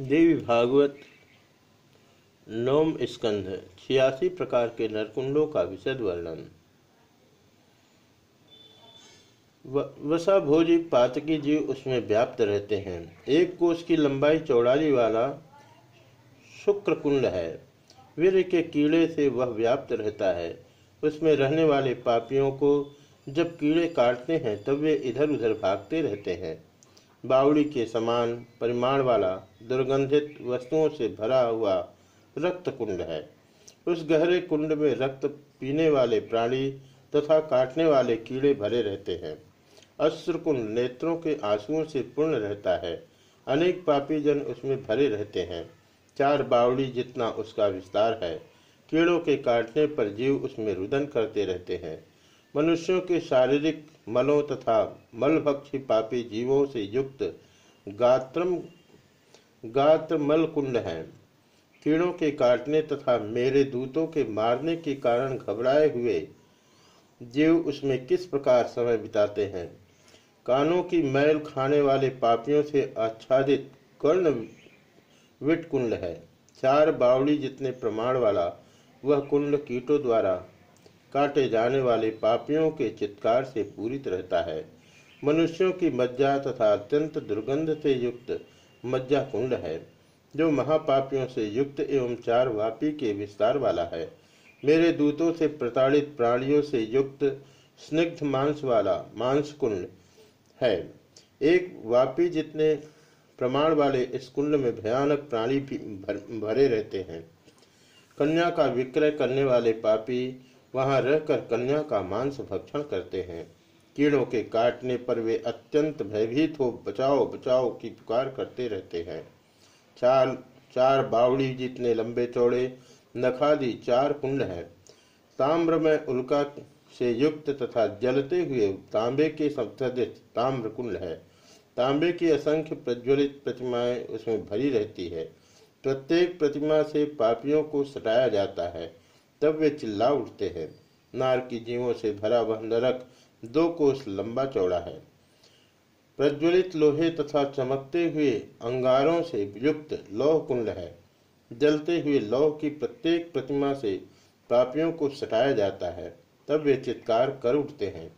देवी भागवत, नवम स्कंध, छियासी प्रकार के नरकुंडों का विशद वर्णन। वसा भोजी पातकी जीव उसमें व्याप्त रहते हैं। एक कोष की लंबाई चौड़ाई वाला शुक्र कुंड है। वीर के कीड़े से वह व्याप्त रहता है। उसमें रहने वाले पापियों को जब कीड़े काटते हैं, तब वे इधर उधर भागते रहते हैं। बावड़ी के समान परिमाण वाला दुर्गंधित वस्तुओं से भरा हुआ रक्त कुंड है। उस गहरे कुंड में रक्त पीने वाले प्राणी तथा काटने वाले कीड़े भरे रहते हैं। अश्रुकुंड नेत्रों के आंसुओं से पूर्ण रहता है। अनेक पापी जन उसमें भरे रहते हैं। चार बावड़ी जितना उसका विस्तार है। कीड़ों के काटने पर जीव उसमें रुदन करते रहते हैं। मनुष्यों के शारीरिक मलों तथा मलभक्षी पापी जीवों से युक्त गात्रम गात्र मल कुंड है। कीड़ों के काटने तथा मेरे दूतों के मारने के कारण घबराए हुए जीव उसमें किस प्रकार समय बिताते हैं? कानों की मैल खाने वाले पापियों से आच्छादित कर्ण विट कुंड है। चार बावड़ी जितने प्रमाण वाला वह कुंड कीटों द्वारा काटे जाने वाले पापियों के चित्कार से पूरित रहता है। मनुष्यों की मज्जा तथा अत्यंत दुर्गंध से युक्त मज्जा कुंड है, जो महापापियों से युक्त एवं चार वापी के विस्तार वाला है। मेरे दूतों से प्रताड़ित प्राणियों से युक्त स्निग्ध मांस वाला मांस कुंड है। एक वापी जितने प्रमाण वाले इस कुंड में भयानक प्राणी भी भरे रहते हैं। कन्या का विक्रय करने वाले पापी वहाँ रहकर कन्या का मांस भक्षण करते हैं। कीड़ों के काटने पर वे अत्यंत भयभीत हो बचाओ बचाओ की पुकार करते रहते हैं। चार चार बावड़ी जितने लंबे चौड़े, नखादी चार कुंड हैं। ताम्र में उल्का से युक्त तथा जलते हुए तांबे के सप्तदित ताम्र कुंड है। तांबे की असंख्य प्रज्वलित प्रतिमाएँ उसमें भरी रहती है। प्रत्येक प्रतिमा से पापियों को सटाया जाता है। तब वे चिल्ला उठते हैं। नार की जीवों से भरा वह नरक दो कोस लंबा चौड़ा है। प्रज्वलित लोहे तथा चमकते हुए अंगारों से युक्त लौह कुंड है। जलते हुए लौह की प्रत्येक प्रतिमा से पापियों को सटाया जाता है। तब वे चित्कार कर उठते हैं।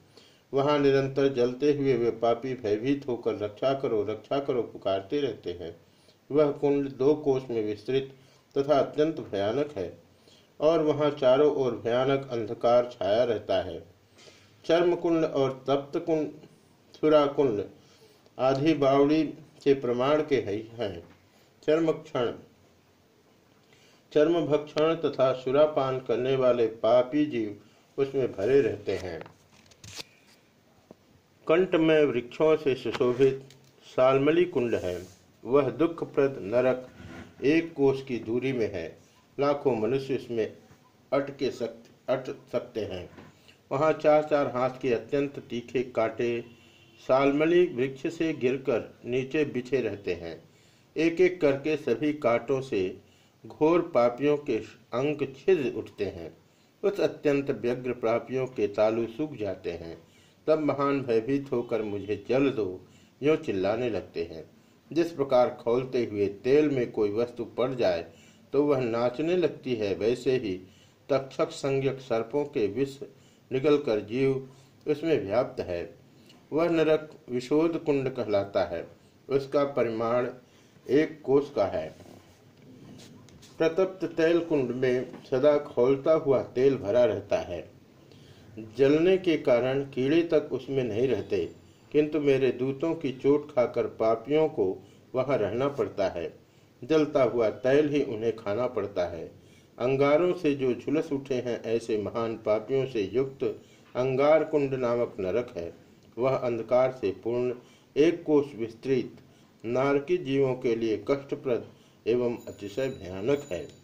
वहाँ निरंतर जलते हुए वे पापी भयभीत होकर रक्षा करो रक्षा करो पुकारते रहते हैं। वह कुंड दो कोष में विस्तृत तथा अत्यंत भयानक है। और वहाँ चारों ओर भयानक अंधकार छाया रहता है। चर्म कुंड और तप्त कुंड सुरा कुंड आधि बावड़ी के प्रमाण के हैं चर्म क्षण चर्म भक्षण तथा सुरापान करने वाले पापी जीव उसमें भरे रहते हैं। कंठ में वृक्षों से सुशोभित सालमली कुंड है। वह दुखप्रद नरक एक कोष की दूरी में है। लाखों मनुष्य इसमें अट के सक अट सकते हैं। वहाँ चार चार हाथ के अत्यंत तीखे कांटे सालमली वृक्ष से गिरकर नीचे बिछे रहते हैं। एक एक करके सभी कांटों से घोर पापियों के अंक छिद उठते हैं। उस अत्यंत व्यग्र पापियों के तालु सूख जाते हैं। तब महान भयभीत होकर मुझे जल दो, यो चिल्लाने लगते हैं। जिस प्रकार खोलते हुए तेल में कोई वस्तु पड़ जाए तो वह नाचने लगती है वैसे ही। तक्षक संज्ञक सर्पों के विष निकलकर जीव उसमें व्याप्त है। वह नरक विशोध कुंड कहलाता है। उसका परिमाण एक कोष का है। प्रतप्त तेल कुंड में सदा खोलता हुआ तेल भरा रहता है। जलने के कारण कीड़े तक उसमें नहीं रहते, किंतु मेरे दूतों की चोट खाकर पापियों को वहाँ रहना पड़ता है। जलता हुआ तैल ही उन्हें खाना पड़ता है। अंगारों से जो झुलस उठे हैं, ऐसे महान पापियों से युक्त अंगार कुंड नामक नरक है। वह अंधकार से पूर्ण, एक कोष विस्तृत, नारकी जीवों के लिए कष्टप्रद एवं अतिशय भयानक है।